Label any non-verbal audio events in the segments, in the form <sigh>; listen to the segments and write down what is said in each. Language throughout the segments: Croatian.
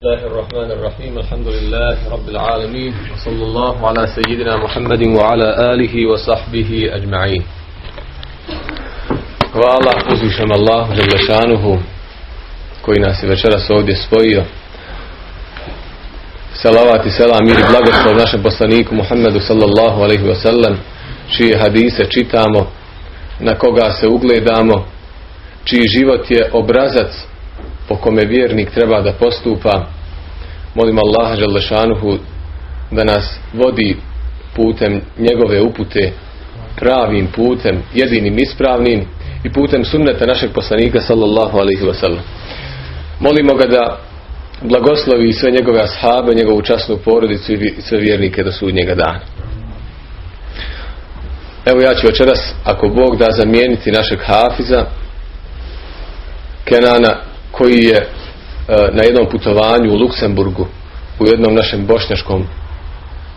الله الرحمن الرحيم الحمد لله رب العالمين وصلى الله على سيدنا محمد وعلى آله وصحبه أجمعين Hvala uzvišem Allahu Đalešanuhu koji nas je večeras ovdje spojio. Salavat i selam mir i blagoslov našem poslaniku Muhammedu sallallahu alaihi wa sallam čije hadise čitamo, na koga se ugledamo, čiji život je obrazac po kome vjernik treba da postupa. Molim Allaha Želešanuhu da nas vodi putem njegove upute pravim putem, jedinim ispravnim i putem sunneta našeg poslanika sallallahu alaihi wa. Molimo ga da blagoslovi sve njegove ashabe, njegovu časnu porodicu i sve vjernike do sudnjega dana. Evo ja ću večeras, ako Bog da zamijeniti našeg hafiza, Kenana, koji je na jednom putovanju u Luksemburgu u jednom našem bošnjaškom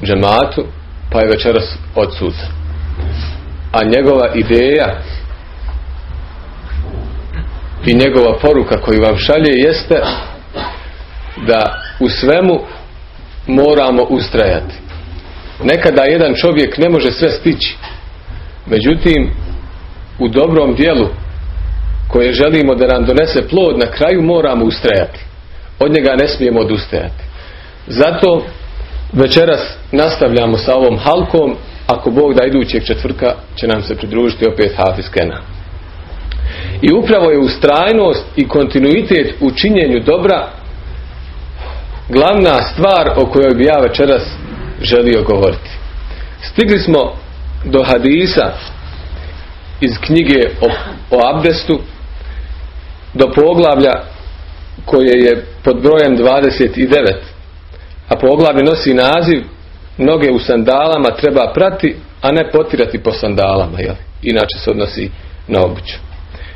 džematu pa je večeras odsucan a njegova ideja i njegova poruka koju vam šalje jeste da u svemu moramo ustrajati. Nekada jedan čovjek ne može sve stići. Međutim u dobrom dijelu koje želimo da nam donese plod, na kraju moramo ustrajati. Od njega ne smijemo odustajati. Zato večeras nastavljamo sa ovom halkom. Ako Bog da idućeg četvrka će nam se pridružiti opet Hafiz Kena. I upravo je ustrajnost i kontinuitet u činjenju dobra glavna stvar o kojoj bi ja večeras želio govoriti. Stigli smo do hadisa iz knjige o, o abdestu do poglavlja koje je pod brojem 29 a poglavlje nosi naziv noge u sandalama treba prati a ne potirati po sandalama jel? inače se odnosi na obuću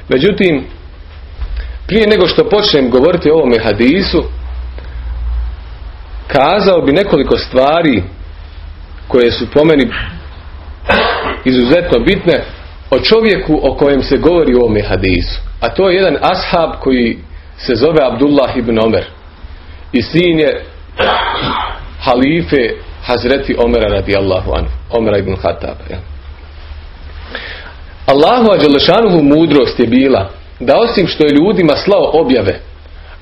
međutim prije nego što počnem govoriti o ovome hadisu kazao bi nekoliko stvari koje su po meni izuzetno bitne o čovjeku o kojem se govori u ovome hadisu a to je jedan ashab koji se zove Abdullah ibn Omer i sin je halife Hazreti Omera radijallahu anhu Omera ibn Khattaba ja. Allahu ađelešanuhu mudrost je bila da osim što je ljudima slao objave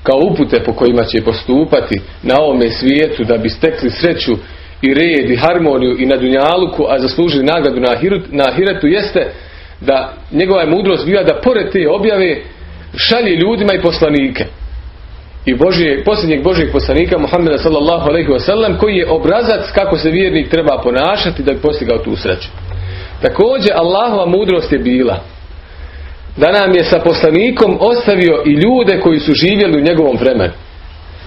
kao upute po kojima će postupati na ovome svijetu da bi stekli sreću i red i harmoniju i na dunjaluku a zaslužili nagradu na, ahiret, na ahiretu jeste da njegova je mudrost bila da pored te objave šalje ljudima i poslanike. I Božije, posljednjeg Božijeg poslanika Muhammeda sallallahu alaihi wasallam koji je obrazac kako se vjernik treba ponašati da bi postigao tu sreću. Također Allahova mudrost je bila da nam je sa poslanikom ostavio i ljude koji su živjeli u njegovom vremenu.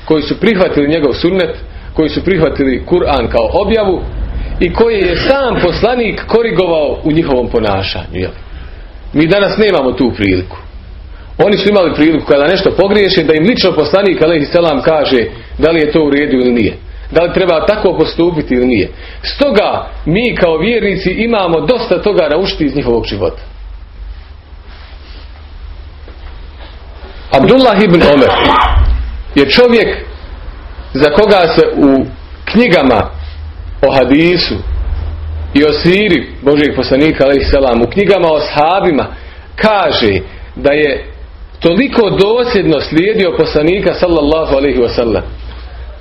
Koji su prihvatili njegov sunnet, koji su prihvatili Kur'an kao objavu i koji je sam poslanik korigovao u njihovom ponašanju. Jel? Mi danas nemamo tu priliku. Oni su imali priliku kada nešto pogriješe da im lično poslanik alejselam kaže da li je to u redu ili nije. Da li treba tako postupiti ili nije. Stoga mi kao vjernici imamo dosta toga naučiti iz njihovog života. Abdullah ibn Omer je čovjek za koga se u knjigama o hadisu i o siri Božijeg poslanika alaihissalam u knjigama o sahabima kaže da je toliko dosljedno slijedio poslanika sallallahu alaihi wasallam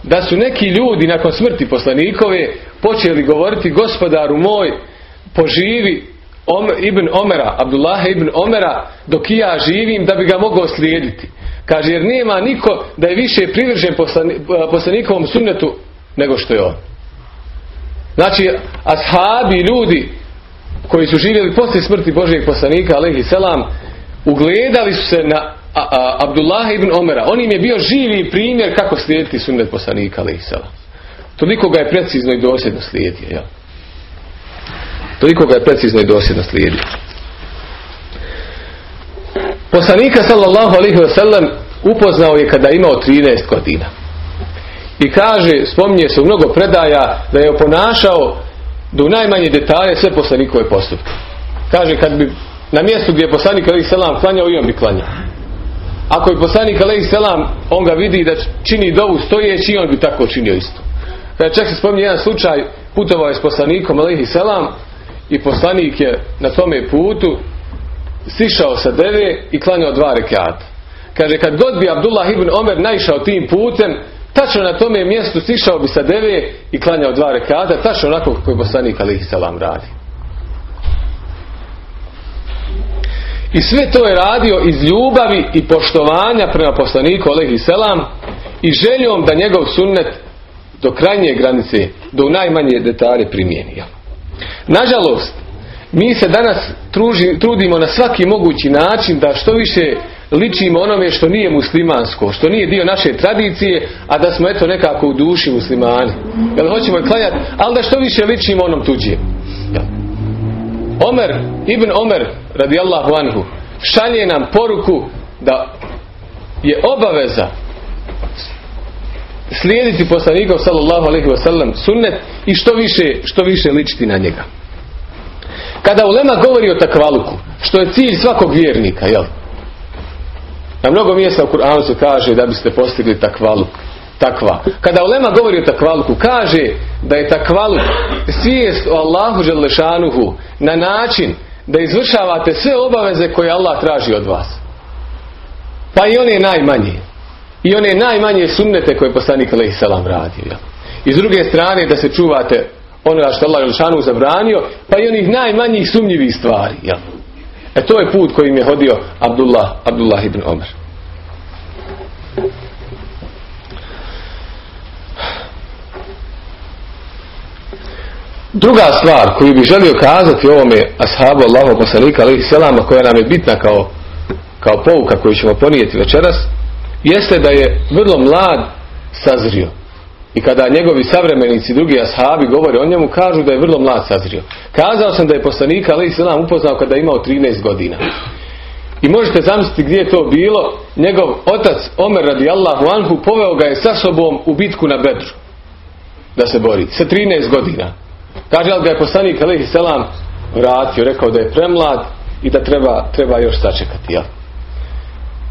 da su neki ljudi nakon smrti poslanikove počeli govoriti gospodaru moj poživi Omer, ibn Omera, Abdullah ibn Omera dok ja živim da bi ga mogao slijediti. Kaže jer nema niko da je više privržen poslanikovom sunnetu nego što je on. Znači, ashabi, ljudi koji su živjeli poslije smrti Božijeg poslanika, alaihi selam, ugledali su se na a, a, Abdullah ibn Omera. On im je bio živi primjer kako slijediti sunnet poslanika, alaihi selam. Toliko ga je precizno i dosljedno slijedio. Ja. Toliko ga je precizno i dosljedno slijedio. Poslanika, sallallahu alaihi wasallam, upoznao je kada imao 13 godina. I kaže, spominje se u mnogo predaja da je oponašao do najmanje detalje sve poslanikove postupke. Kaže, kad bi na mjestu gdje je poslanik Ali Selam klanjao i on bi klanjao. ako je poslanik alaihi selam on ga vidi da čini dovu stojeći on bi tako činio isto kada čak se spominje jedan slučaj putovao je s poslanikom alaihi selam i poslanik je na tome putu sišao sa deve i klanjao dva rekata kaže kad god bi Abdullah ibn Omer naišao tim putem tačno na tome mjestu sišao bi sa deve i klanjao dva rekata tačno onako kako poslanik alaihi selam radi I sve to je radio iz ljubavi i poštovanja prema poslaniku Alehi Selam i željom da njegov sunnet do krajnje granice, do najmanje detalje primijeni. Nažalost, mi se danas truži, trudimo na svaki mogući način da što više ličimo onome što nije muslimansko, što nije dio naše tradicije, a da smo eto nekako u duši muslimani. Jel hoćemo klanjati, ali da što više ličimo onom tuđijem. Omer, Ibn Omer, radijallahu anhu, šalje nam poruku da je obaveza slijediti poslanikov sallallahu alaihi wasallam sunnet i što više, što više ličiti na njega. Kada ulema govori o takvaluku, što je cilj svakog vjernika, jel? Na mnogo mjesta u Kur'anu se kaže da biste postigli takvaluk. Takva. Kada ulema govori o takvaluku, kaže da je takvaluk svijest o Allahu želešanuhu na način da izvršavate sve obaveze koje Allah traži od vas. Pa i one najmanje. I one najmanje sunnete koje poslanik alaihi salam radio. I s druge strane da se čuvate ono što Allah Jelšanu zabranio, pa i onih najmanjih sumnjivih stvari. Ja. E to je put kojim je hodio Abdullah, Abdullah ibn Omer. Druga stvar koju bih želio kazati ovome ashabu Allahu poslanika alaihi selama koja nam je bitna kao, kao pouka koju ćemo ponijeti večeras jeste da je vrlo mlad sazrio. I kada njegovi savremenici drugi ashabi govore o njemu kažu da je vrlo mlad sazrio. Kazao sam da je poslanika alaihi selam upoznao kada je imao 13 godina. I možete zamisliti gdje je to bilo. Njegov otac Omer radijallahu anhu poveo ga je sa sobom u bitku na Bedru. Da se bori. Sa 13 godina. Kaže ali ga je poslanik alaihi selam vratio, rekao da je premlad i da treba, treba još sačekati. Jel?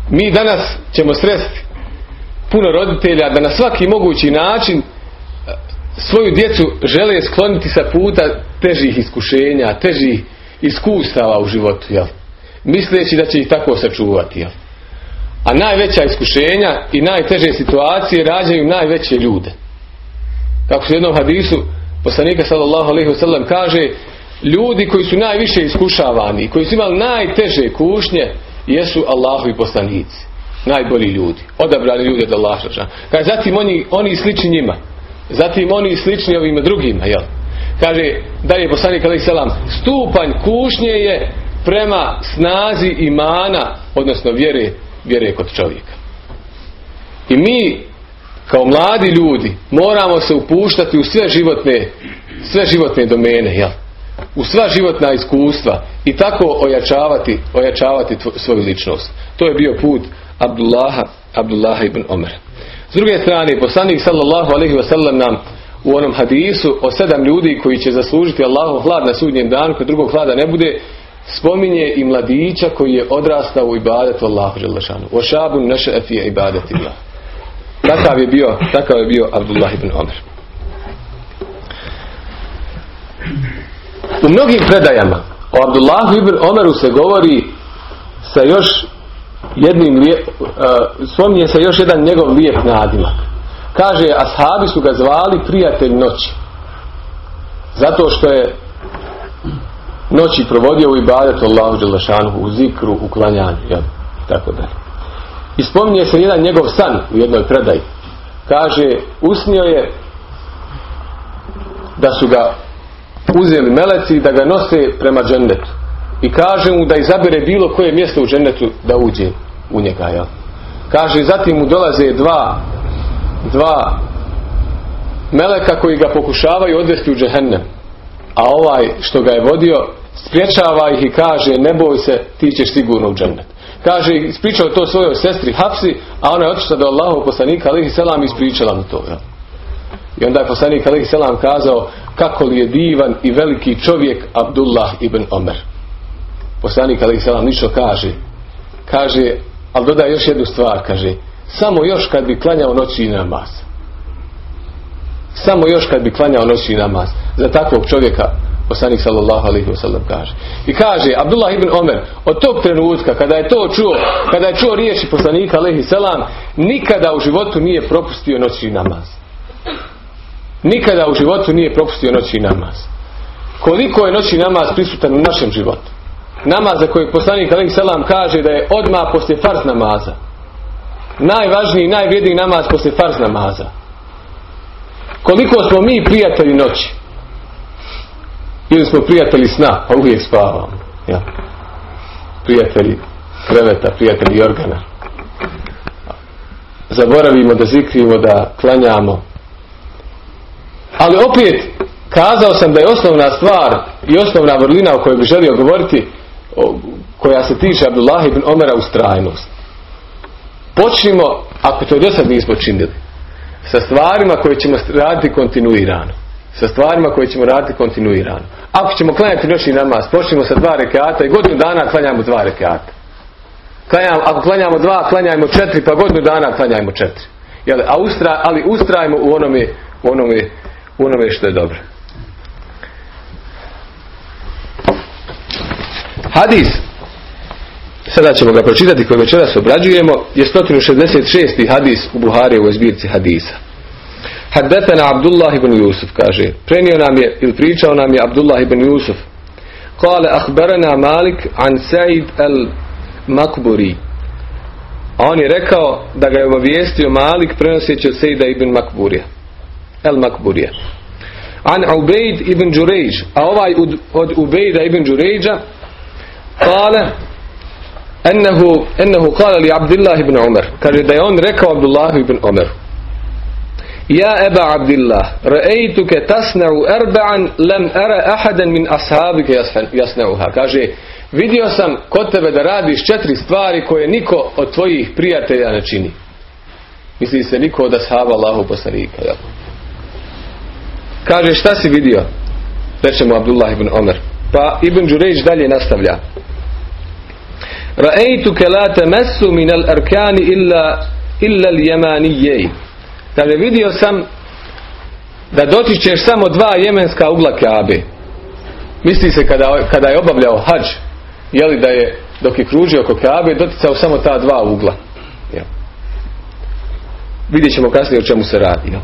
Mi danas ćemo sresti puno roditelja da na svaki mogući način svoju djecu žele skloniti sa puta težih iskušenja, težih iskustava u životu. Jel? Misleći da će ih tako sačuvati. Jel? A najveća iskušenja i najteže situacije rađaju najveće ljude. Kako su u jednom hadisu poslanika sallallahu alaihi wasallam kaže ljudi koji su najviše iskušavani koji su imali najteže kušnje jesu Allahovi poslanici najbolji ljudi odabrani ljudi od Allaha kaže zatim oni, oni slični njima zatim oni slični ovima drugima jel? kaže dalje poslanik alaihi salam stupanj kušnje je prema snazi imana odnosno vjere, vjere kod čovjeka i mi kao mladi ljudi moramo se upuštati u sve životne sve životne domene jel? u sva životna iskustva i tako ojačavati, ojačavati svoju ličnost to je bio put Abdullaha, Abdullaha ibn Omer. S druge strane poslanik sallallahu alaihi wasallam nam u onom hadisu o sedam ljudi koji će zaslužiti Allahu hlad na sudnjem danu kad drugog hlada ne bude spominje i mladića koji je odrastao u ibadetu Allahu želešanu o šabun naše fije ibadeti Allah Takav je bio, takav je bio Abdullah ibn Omer. U mnogim predajama o Abdullahu ibn Omeru se govori sa još jednim lijep, uh, spominje se još jedan njegov lijep nadimak. Kaže, ashabi su ga zvali prijatelj noći. Zato što je noći provodio u ibadetu Allahu Đelešanu, u zikru, u klanjanju, jel? tako dalje. I spominje se jedan njegov san u jednoj predaji. Kaže, usnio je da su ga uzeli meleci da ga nose prema džennetu. I kaže mu da izabere bilo koje mjesto u džennetu da uđe u njega. Ja. Kaže, zatim mu dolaze dva dva meleka koji ga pokušavaju odvesti u džehennem. A ovaj što ga je vodio spriječava ih i kaže ne boj se, ti ćeš sigurno u džennet. Kaže, ispričao to svojoj sestri Hafsi, a ona je otišla do Allahov poslanika, alihi selam, ispričala mu to. Ja. I onda je poslanik, alihi selam, kazao kako li je divan i veliki čovjek Abdullah ibn Omer. Poslanik, alihi selam, ništa kaže. Kaže, Ali dodaje još jednu stvar, kaže, samo još kad bi klanjao noći namaz. Samo još kad bi klanjao noći namaz. Za takvog čovjeka poslanik sallallahu alaihi wasallam kaže. I kaže Abdullah ibn Omer od tog trenutka kada je to čuo, kada je čuo riječi poslanika alaihi salam, nikada u životu nije propustio noći namaz. Nikada u životu nije propustio noći namaz. Koliko je noći namaz prisutan u našem životu? Namaz za koji poslanik alaihi salam kaže da je odmah poslije farz namaza. Najvažniji i najvrijedniji namaz poslije farz namaza. Koliko smo mi prijatelji noći? Ili smo prijatelji sna, pa uvijek spavamo. Ja. Prijatelji kreveta, prijatelji organa. Zaboravimo da zikrimo, da klanjamo. Ali opet, kazao sam da je osnovna stvar i osnovna vrlina o kojoj bi želio govoriti, koja se tiče Abdullah ibn Omera ustrajnost. Počnimo, ako to do sad nismo činili, sa stvarima koje ćemo raditi kontinuirano. Sa stvarima koje ćemo raditi kontinuirano. Ako ćemo klanjati noćni namaz, počnemo sa dva rekata i godinu dana klanjamo dva rekata. Klanjamo, ako klanjamo dva, klanjajmo četiri, pa godinu dana klanjajmo četiri. Jel, a ustra, ali ustrajmo u onome, u onome, u onome što je dobro. Hadis. Sada ćemo ga pročitati koji večeras obrađujemo je 166. hadis u Buhari u zbirci hadisa. Haddetana Abdullah ibn Yusuf kaže prenio nam je ili pričao nam je Abdullah ibn Yusuf. Kale ahbarana Malik an Said al Makburi a on je rekao da ga je obavijestio Malik prenoseći od Sejda ibn Makburija El Makburija an Ubejd ibn Đurejđ a ovaj od Ubejda ibn Đurejđa kale ennehu, ennehu kale li Abdullah ibn Umar kaže da je rekao Abdullah ibn Umar Ja Eba Abdillah, ra'ejtuke tasna'u erba'an lem ara ahadan min ashabike jasna'uha. Kaže, vidio sam kod tebe da radiš četiri stvari koje niko od tvojih prijatelja ne čini. Misli se niko od ashaba Allahu poslanika. Ja. Kaže, šta si vidio? Rečemo Abdullah ibn Omer. Pa Ibn Đurejć dalje nastavlja. Ra'ejtuke la temesu min al arkani illa, illa al jemanijej. Kaže, vidio sam da dotičeš samo dva jemenska ugla Kabe. Misli se kada, kada je obavljao hađ, jeli da je, dok je kružio oko Kabe, doticao samo ta dva ugla. Jel? Vidjet ćemo kasnije o čemu se radi. Jel?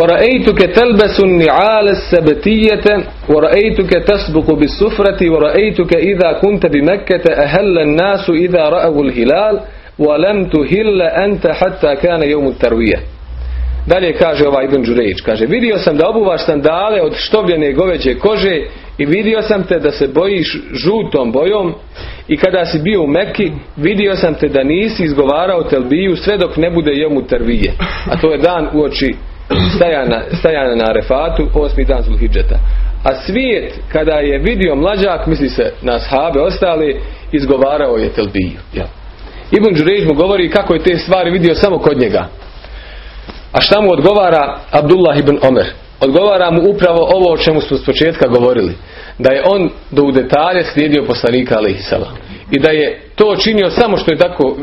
ورأيتك تلبس النعال السبتية ورأيتك تسبق بالسفرة ورأيتك إذا كنت بمكة أهل الناس إذا رأوا الهلال وَلَمْ تُهِلَّ أَنْتَ حَتَّى كَانَ يَوْمُ التَّرْوِيَ Dalje kaže ovaj Ibn Đurejić, kaže vidio sam da obuvaš sandale od štovljene goveđe kože i vidio sam te da se bojiš žutom bojom i kada si bio u Mekki vidio sam te da nisi izgovarao telbiju sve dok ne bude jemu tervije. A to je dan uoči <clears throat> stajana, stajana na refatu, osmi dan Zulhidžeta. A svijet kada je vidio mlađak, misli se na sahabe ostali, izgovarao je telbiju. Jel? Ibn Đurejđ mu govori kako je te stvari vidio samo kod njega. A šta mu odgovara Abdullah ibn Omer? Odgovara mu upravo ovo o čemu smo s početka govorili. Da je on do u detalje slijedio poslanika alaihissalam. I da je to činio samo što je tako uh,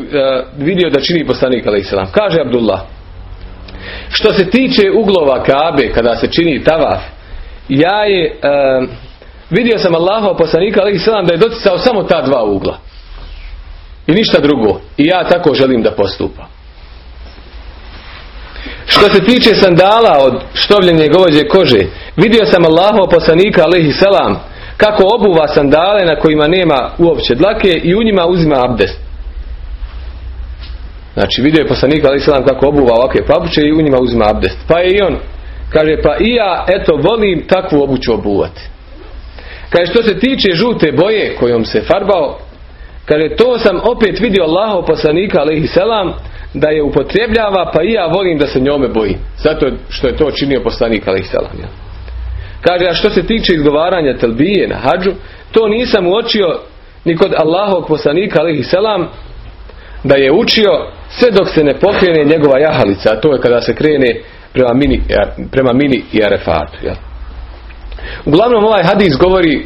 vidio da čini poslanik alaihissalam. Kaže Abdullah. Što se tiče uglova Kabe kada se čini tavaf, ja je uh, vidio sam Allahov poslanika alaihissalam da je doticao samo ta dva ugla. I ništa drugo. I ja tako želim da postupa. Što se tiče sandala od štovljenje govođe kože, vidio sam Allahov poslanika alaihi salam kako obuva sandale na kojima nema uopće dlake i u njima uzima abdest. Znači vidio je poslanik alaihi salam kako obuva ovakve papuče i u njima uzima abdest. Pa je i on, kaže pa i ja eto volim takvu obuću obuvati. Kaže što se tiče žute boje kojom se farbao, Kaže, to sam opet vidio Allahov poslanika, alaihi selam, da je upotrebljava, pa i ja volim da se njome boji. Zato što je to činio poslanik, alaihi selam. Ja. Kaže, a što se tiče izgovaranja telbije na hađu, to nisam uočio ni kod Allahovog poslanika, alaihi selam, da je učio sve dok se ne pokrene njegova jahalica, a to je kada se krene prema mini, prema mini i arefatu. Ja. Uglavnom ovaj hadis govori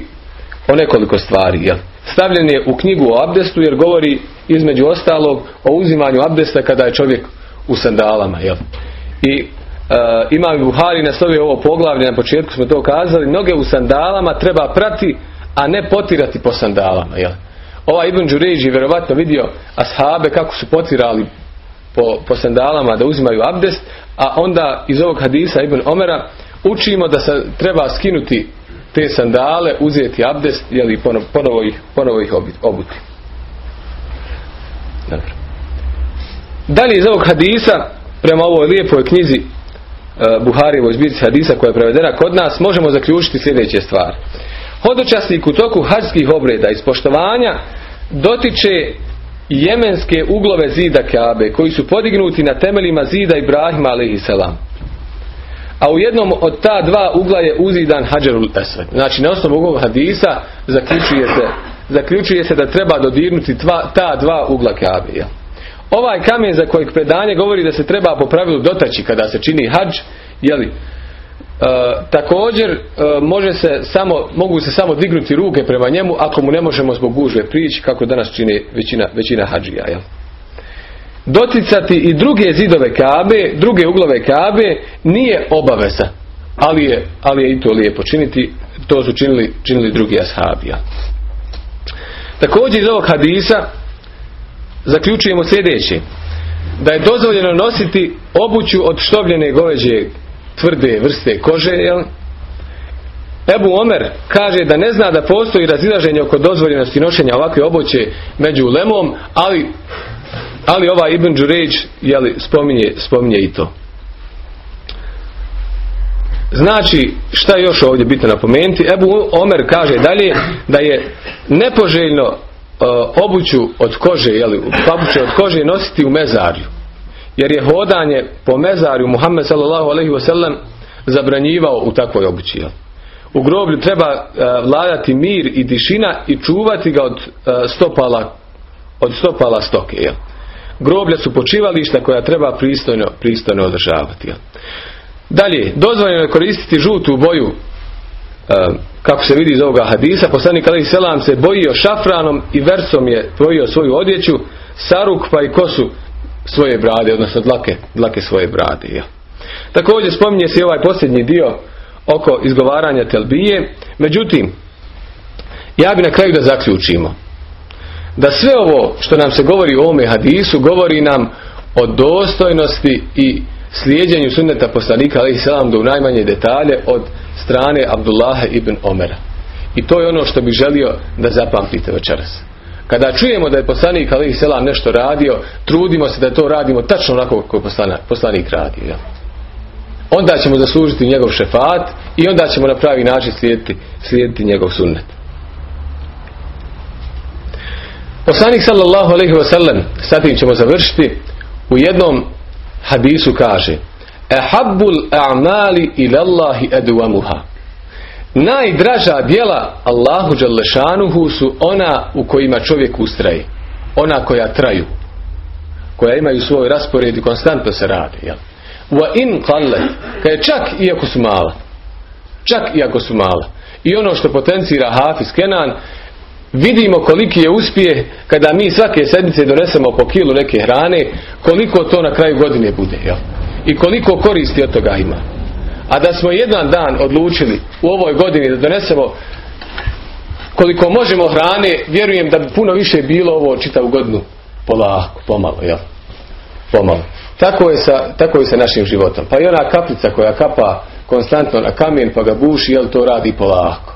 o nekoliko stvari. Jel? stavljen je u knjigu o abdestu jer govori između ostalog o uzimanju abdesta kada je čovjek u sandalama. Jel? I Uh, imam Buhari naslovio ovo poglavlje, na početku smo to kazali, noge u sandalama treba prati, a ne potirati po sandalama. Jel? Ovaj Ibn Đuređi je vjerovatno vidio ashabe kako su potirali po, po sandalama da uzimaju abdest, a onda iz ovog hadisa Ibn Omera učimo da se treba skinuti te sandale, uzeti abdest jeli, ponovo, ih, ponovo ih obuti. Dobro. Dalje iz ovog hadisa, prema ovoj lijepoj knjizi e, Buharijevoj zbirci hadisa koja je prevedena kod nas, možemo zaključiti sljedeće stvari. Hodočasnik u toku hađskih obreda iz poštovanja dotiče jemenske uglove zida Kabe koji su podignuti na temeljima zida Ibrahima a.s. A u jednom od ta dva ugla je uzidan Hadžarul Esved. Znači na osnovu ovog hadisa zaključuje se, zaključuje se da treba dodirnuti ta dva ugla Kabe. Ovaj kamen za kojeg predanje govori da se treba po pravilu dotaći kada se čini hađ, jeli, također e, može se samo, mogu se samo dignuti ruke prema njemu ako mu ne možemo zbog gužve prići kako danas čini većina, većina hađija. Jel? Doticati i druge zidove kabe, druge uglove kabe nije obaveza, ali je, ali je i to lijepo činiti, to su činili, činili drugi ashabija. Također iz ovog hadisa zaključujemo sljedeće da je dozvoljeno nositi obuću od štovljene goveđe tvrde vrste kože, jel? Ebu Omer kaže da ne zna da postoji razilaženje oko dozvoljenosti nošenja ovakve obuće među lemom, ali, ali ovaj Ibn Đuređ jeli, spominje, spominje i to. Znači, šta je još ovdje bitno napomenuti? Ebu Omer kaže dalje da je nepoželjno uh, obuću od kože, jeli, pabuće od kože nositi u mezarju jer je hodanje po mezarju Muhammed sallallahu alaihi wasallam zabranjivao u takvoj obući. U groblju treba e, vladati mir i tišina i čuvati ga od e, stopala od stopala stoke. Jel? Groblja su počivališta koja treba pristojno, pristojno održavati. Jel? Dalje, dozvoljeno je koristiti žutu boju e, kako se vidi iz ovoga hadisa, poslanik Ali Selam se bojio šafranom i versom je tvojio svoju odjeću, saruk pa i kosu svoje brade, odnosno dlake, dlake svoje brade. Također spominje se ovaj posljednji dio oko izgovaranja telbije. Međutim, ja bi na kraju da zaključimo da sve ovo što nam se govori u ovome hadisu govori nam o dostojnosti i slijedjenju sunneta poslanika ali selam do u najmanje detalje od strane Abdullaha ibn Omera. I to je ono što bih želio da zapamtite večeras. Kada čujemo da je poslanik Ali Selam nešto radio, trudimo se da to radimo tačno onako kako je poslanik radio. Ja. Onda ćemo zaslužiti njegov šefat i onda ćemo na pravi način slijediti, slijediti njegov sunnet. Poslanik sallallahu alaihi wa sallam, sa tim ćemo završiti, u jednom hadisu kaže Ehabbul a'mali ilallahi eduamuha najdraža djela Allahu Đalešanuhu su ona u kojima čovjek ustraje. Ona koja traju. Koja imaju svoj raspored i konstantno se radi. Jel? Wa in Kad čak iako su mala. Čak iako su mala. I ono što potencira Hafiz Kenan vidimo koliki je uspjeh kada mi svake sedmice donesemo po kilu neke hrane koliko to na kraju godine bude. Jel? I koliko koristi od toga ima. A da smo jedan dan odlučili u ovoj godini da donesemo koliko možemo hrane, vjerujem da bi puno više bilo ovo čitavu godinu polako, pomalo, jel? Pomalo. Tako je, sa, tako je sa našim životom. Pa i ona kaplica koja kapa konstantno na kamen pa ga buši, jel to radi polako.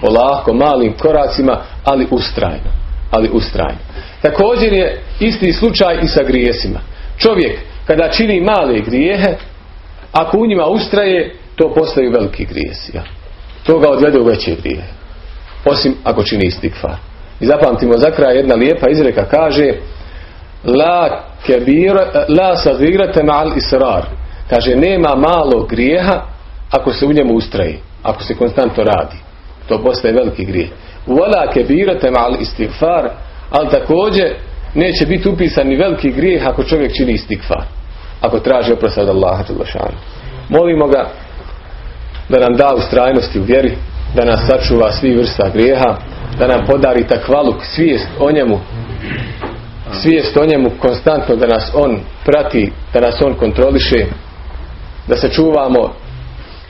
Polako, malim koracima, ali ustrajno. Ali ustrajno. Također je isti slučaj i sa grijesima. Čovjek kada čini male grijehe, ako u njima ustraje, to postaju veliki grijesi. To ga odvede u veće grije. Osim ako čini istikfar. I zapamtimo za kraj jedna lijepa izreka kaže La kebira, la sazigrate mal israr. Kaže nema malo grijeha ako se u njemu ustraje. Ako se konstantno radi. To postaje veliki grijeh. Wala kebirate mal istikfar. Ali također neće biti upisan ni veliki grijeh ako čovjek čini istikfar. Ako traži oprost od Allaha Molimo ga da nam da ustrajnosti u vjeri, da nas sačuva svih vrsta grijeha, da nam podari takvaluk, svijest o njemu, svijest o njemu konstantno da nas on prati, da nas on kontroliše, da se čuvamo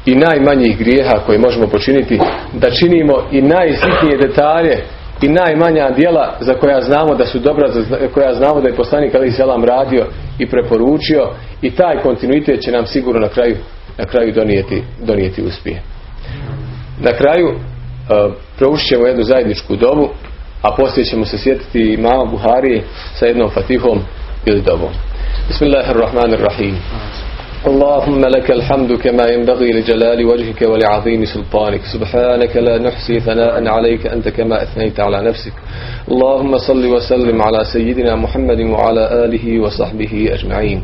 i najmanjih grijeha koje možemo počiniti, da činimo i najsitnije detalje i najmanja djela za koja znamo da su dobra, za koja znamo da je poslanik Ali Selam radio i preporučio i taj kontinuitet će nam sigurno na kraju, na kraju donijeti, donijeti uspije. Na kraju uh, proučit ćemo jednu zajedničku dobu, a poslije ćemo se sjetiti mama Buharije sa jednom fatihom ili dobom. Bismillahirrahmanirrahim. اللهم لك الحمد كما ينبغي لجلال وجهك ولعظيم سلطانك. سبحانك لا نحصي ثناء عليك أنت كما أثنيت على نفسك. اللهم صل وسلم على سيدنا محمد وعلى آله وصحبه أجمعين.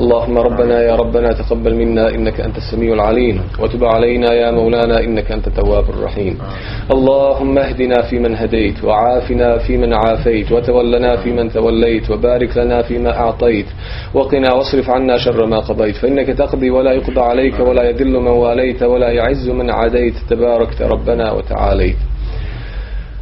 اللهم ربنا يا ربنا تقبل منا إنك أنت السميع العليم وتب علينا يا مولانا إنك أنت التواب الرحيم. اللهم اهدنا فيمن هديت وعافنا فيمن عافيت وتولنا فيمن توليت وبارك لنا فيما أعطيت وقنا واصرف عنا شر ما قضيت فإنك تقضي ولا يقضى عليك ولا يذل من واليت ولا يعز من عاديت تباركت ربنا وتعاليت.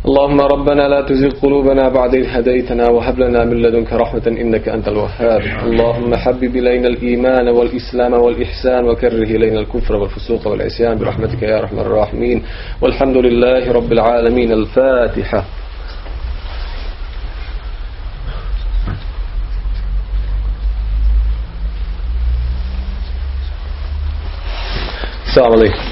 اللهم ربنا لا تزغ قلوبنا بعد إذ هديتنا وهب لنا من لدنك رحمة إنك أنت الوهاب. اللهم حبب إلينا الإيمان والإسلام والإحسان وكره إلينا الكفر والفسوق والعصيان برحمتك يا أرحم الراحمين. والحمد لله رب العالمين. الفاتحة. السلام عليكم.